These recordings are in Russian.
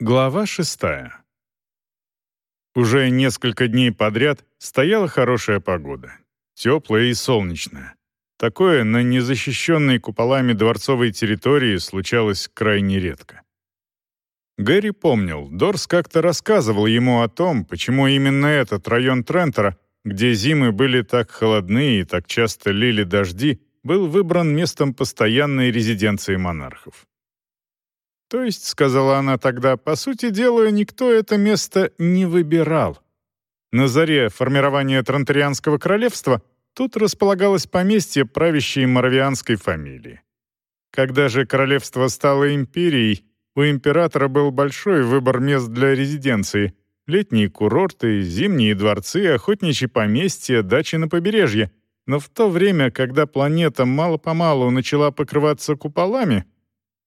Глава шестая. Уже несколько дней подряд стояла хорошая погода. Теплая и солнечная. Такое на незащищенной куполами дворцовой территории случалось крайне редко. Гэри помнил, Дорс как-то рассказывал ему о том, почему именно этот район Трентера, где зимы были так холодны и так часто лили дожди, был выбран местом постоянной резиденции монархов. То есть, сказала она тогда, по сути дела, никто это место не выбирал. На заре формирования Тронтарианского королевства тут располагалось поместье правящей моравианской фамилии. Когда же королевство стало империей, у императора был большой выбор мест для резиденции — летние курорты, зимние дворцы, охотничьи поместья, дачи на побережье. Но в то время, когда планета мало-помалу начала покрываться куполами —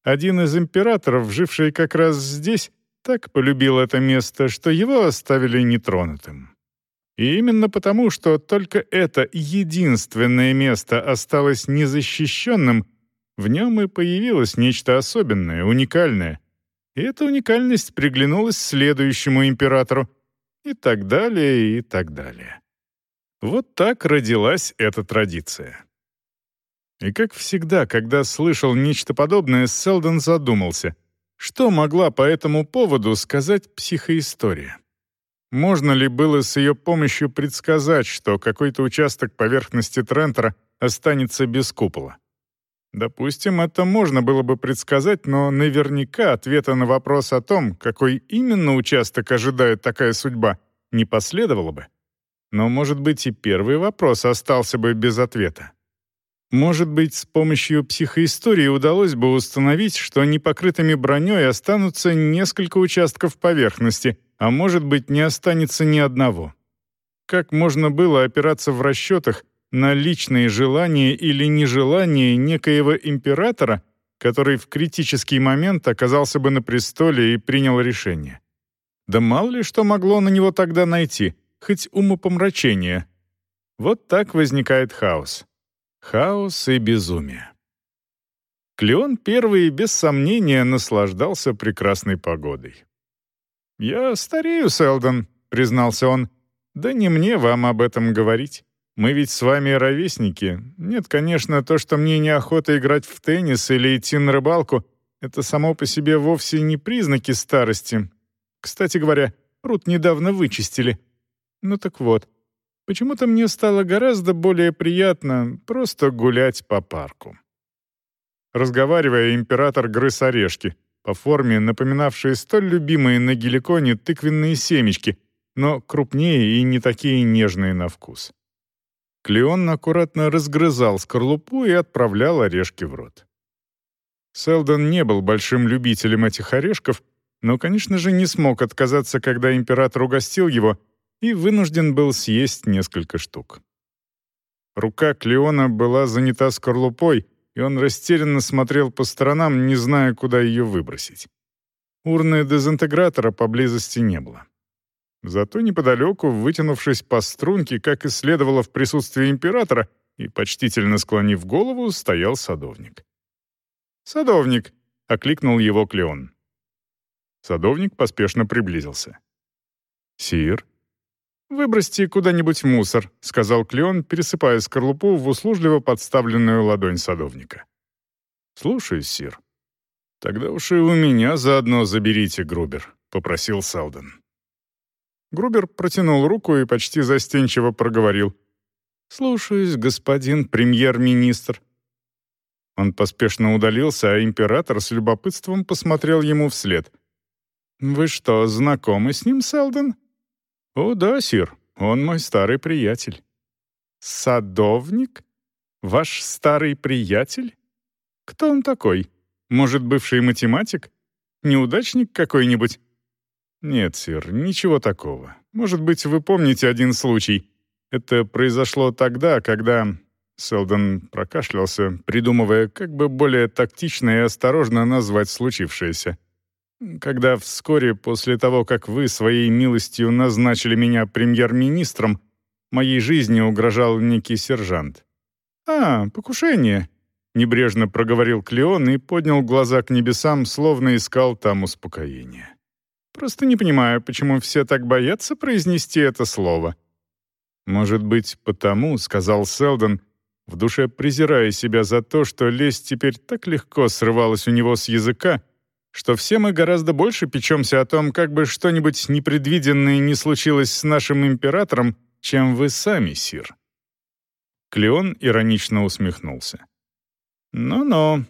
один из императоров, живший как раз здесь, так полюбил это место, что его оставили нетронутым. И именно потому, что только это единственное место осталось незащищенным, в нем и появилось нечто особенное, уникальное. И эта уникальность приглянулась следующему императору, и так далее, и так далее. Вот так родилась эта традиция. И как всегда, когда слышал нечто подобное, Селдон задумался, что могла по этому поводу сказать психоистория. Можно ли было с ее помощью предсказать, что какой-то участок поверхности Трентера останется без купола? Допустим, это можно было бы предсказать, но наверняка ответа на вопрос о том, какой именно участок ожидает такая судьба, не последовало бы. Но, может быть, и первый вопрос остался бы без ответа. Может быть, с помощью психоистории удалось бы установить, что непокрытыми броней останутся несколько участков поверхности, а может быть, не останется ни одного. Как можно было опираться в расчетах на личные желания или нежелания некоего императора, который в критический момент оказался бы на престоле и принял решение? Да мало ли что могло на него тогда найти, хоть умопомрачение. Вот так возникает хаос. Хаос и безумие. Клеон первый, без сомнения, наслаждался прекрасной погодой. «Я старею, Селдон», — признался он. «Да не мне вам об этом говорить. Мы ведь с вами ровесники. Нет, конечно, то, что мне неохота играть в теннис или идти на рыбалку, это само по себе вовсе не признаки старости. Кстати говоря, пруд недавно вычистили. Ну так вот, Почему-то мне стало гораздо более приятно просто гулять по парку. Разговаривая, император грыз орешки, по форме напоминавшие столь любимые на геликоне тыквенные семечки, но крупнее и не такие нежные на вкус. Клеон аккуратно разгрызал скорлупу и отправлял орешки в рот. Селдон не был большим любителем этих орешков, но, конечно же, не смог отказаться, когда император угостил его — и вынужден был съесть несколько штук. Рука Клеона была занята скорлупой, и он растерянно смотрел по сторонам, не зная, куда ее выбросить. Урны дезинтегратора поблизости не было. Зато неподалеку, вытянувшись по струнке, как и следовало в присутствии императора, и почтительно склонив голову, стоял садовник. «Садовник!» — окликнул его Клеон. Садовник поспешно приблизился. «Сир?» «Выбросьте куда-нибудь мусор», — сказал Клеон, пересыпая скорлупу в услужливо подставленную ладонь садовника. «Слушаюсь, сир». «Тогда уж и у меня заодно заберите, Грубер», — попросил Салден. Грубер протянул руку и почти застенчиво проговорил. «Слушаюсь, господин премьер-министр». Он поспешно удалился, а император с любопытством посмотрел ему вслед. «Вы что, знакомы с ним, Селден?» «О да, сир, он мой старый приятель». «Садовник? Ваш старый приятель? Кто он такой? Может, бывший математик? Неудачник какой-нибудь?» «Нет, сир, ничего такого. Может быть, вы помните один случай. Это произошло тогда, когда...» Селдон прокашлялся, придумывая, как бы более тактично и осторожно назвать случившееся когда вскоре после того, как вы своей милостью назначили меня премьер-министром, моей жизни угрожал некий сержант. «А, покушение», — небрежно проговорил Клеон и поднял глаза к небесам, словно искал там успокоения. Просто не понимаю, почему все так боятся произнести это слово». «Может быть, потому», — сказал Селдон, в душе презирая себя за то, что лесть теперь так легко срывалась у него с языка, что все мы гораздо больше печемся о том, как бы что-нибудь непредвиденное не случилось с нашим императором, чем вы сами, сир». Клеон иронично усмехнулся. «Ну-ну.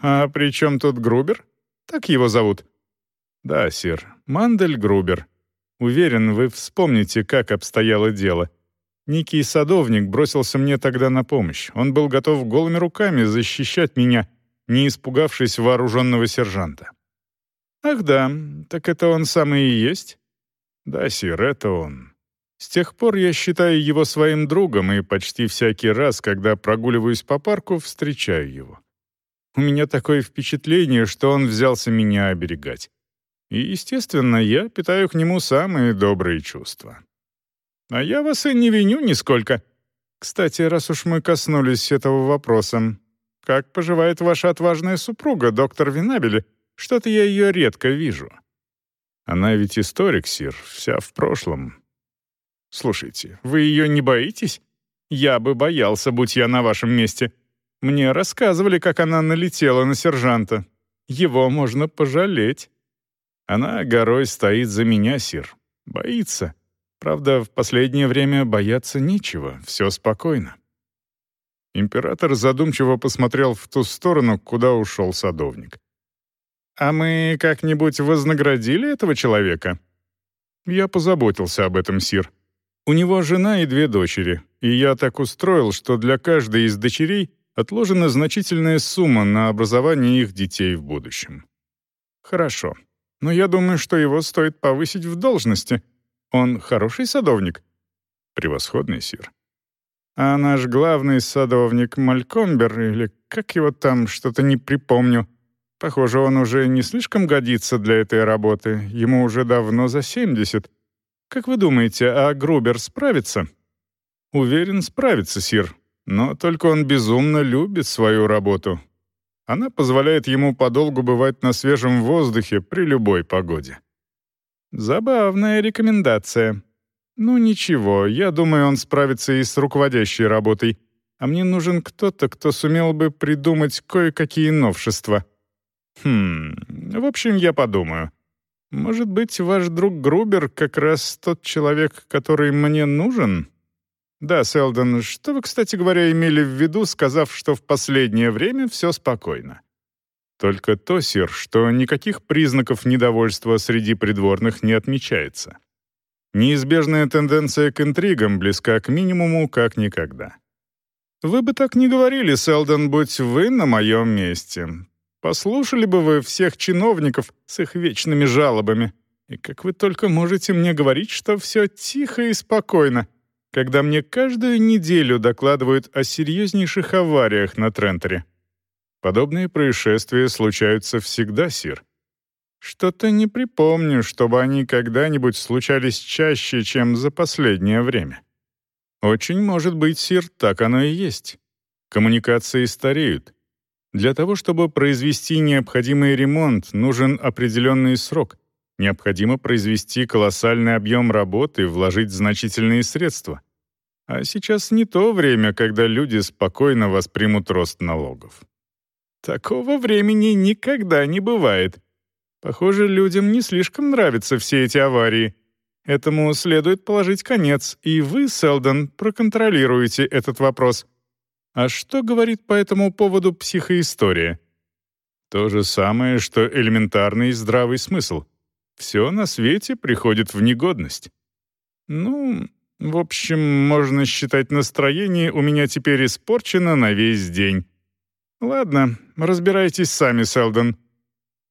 А при чем тут Грубер? Так его зовут?» «Да, сир, Мандель Грубер. Уверен, вы вспомните, как обстояло дело. Некий садовник бросился мне тогда на помощь. Он был готов голыми руками защищать меня, не испугавшись вооруженного сержанта. «Ах да, так это он самый и есть?» «Да, сир, это он. С тех пор я считаю его своим другом и почти всякий раз, когда прогуливаюсь по парку, встречаю его. У меня такое впечатление, что он взялся меня оберегать. И, естественно, я питаю к нему самые добрые чувства. А я вас и не виню нисколько. Кстати, раз уж мы коснулись этого вопроса, как поживает ваша отважная супруга, доктор Винабели? Что-то я ее редко вижу». «Она ведь историк, Сир, вся в прошлом». «Слушайте, вы ее не боитесь? Я бы боялся, будь я на вашем месте. Мне рассказывали, как она налетела на сержанта. Его можно пожалеть». «Она горой стоит за меня, Сир. Боится. Правда, в последнее время бояться нечего, все спокойно». Император задумчиво посмотрел в ту сторону, куда ушел садовник. «А мы как-нибудь вознаградили этого человека?» «Я позаботился об этом, Сир. У него жена и две дочери, и я так устроил, что для каждой из дочерей отложена значительная сумма на образование их детей в будущем». «Хорошо. Но я думаю, что его стоит повысить в должности. Он хороший садовник?» «Превосходный, Сир». «А наш главный садовник Малькомбер, или как его там, что-то не припомню», Похоже, он уже не слишком годится для этой работы. Ему уже давно за 70. Как вы думаете, а Грубер справится? Уверен, справится, Сир. Но только он безумно любит свою работу. Она позволяет ему подолгу бывать на свежем воздухе при любой погоде. Забавная рекомендация. Ну ничего, я думаю, он справится и с руководящей работой. А мне нужен кто-то, кто сумел бы придумать кое-какие новшества — Хм, в общем, я подумаю. Может быть, ваш друг Грубер как раз тот человек, который мне нужен? Да, Селдон, что вы, кстати говоря, имели в виду, сказав, что в последнее время все спокойно? Только то, сир, что никаких признаков недовольства среди придворных не отмечается. Неизбежная тенденция к интригам близка к минимуму как никогда. Вы бы так не говорили, Селдон, будь вы на моем месте. Послушали бы вы всех чиновников с их вечными жалобами. И как вы только можете мне говорить, что все тихо и спокойно, когда мне каждую неделю докладывают о серьезнейших авариях на Трентере. Подобные происшествия случаются всегда, Сир. Что-то не припомню, чтобы они когда-нибудь случались чаще, чем за последнее время. Очень может быть, Сир, так оно и есть. Коммуникации стареют. Для того, чтобы произвести необходимый ремонт, нужен определенный срок. Необходимо произвести колоссальный объем работы и вложить значительные средства. А сейчас не то время, когда люди спокойно воспримут рост налогов. Такого времени никогда не бывает. Похоже, людям не слишком нравятся все эти аварии. Этому следует положить конец, и вы, Селдон, проконтролируете этот вопрос. А что говорит по этому поводу психоистория? То же самое, что элементарный здравый смысл. Все на свете приходит в негодность. Ну, в общем, можно считать настроение у меня теперь испорчено на весь день. Ладно, разбирайтесь сами, Селдон.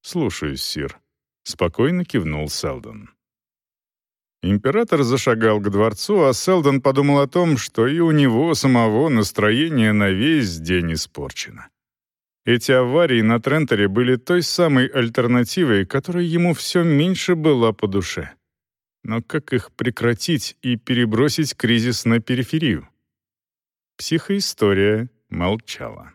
Слушаюсь, сир. Спокойно кивнул Селдон. Император зашагал к дворцу, а Селдон подумал о том, что и у него самого настроение на весь день испорчено. Эти аварии на Трентере были той самой альтернативой, которая ему все меньше была по душе. Но как их прекратить и перебросить кризис на периферию? Психоистория молчала.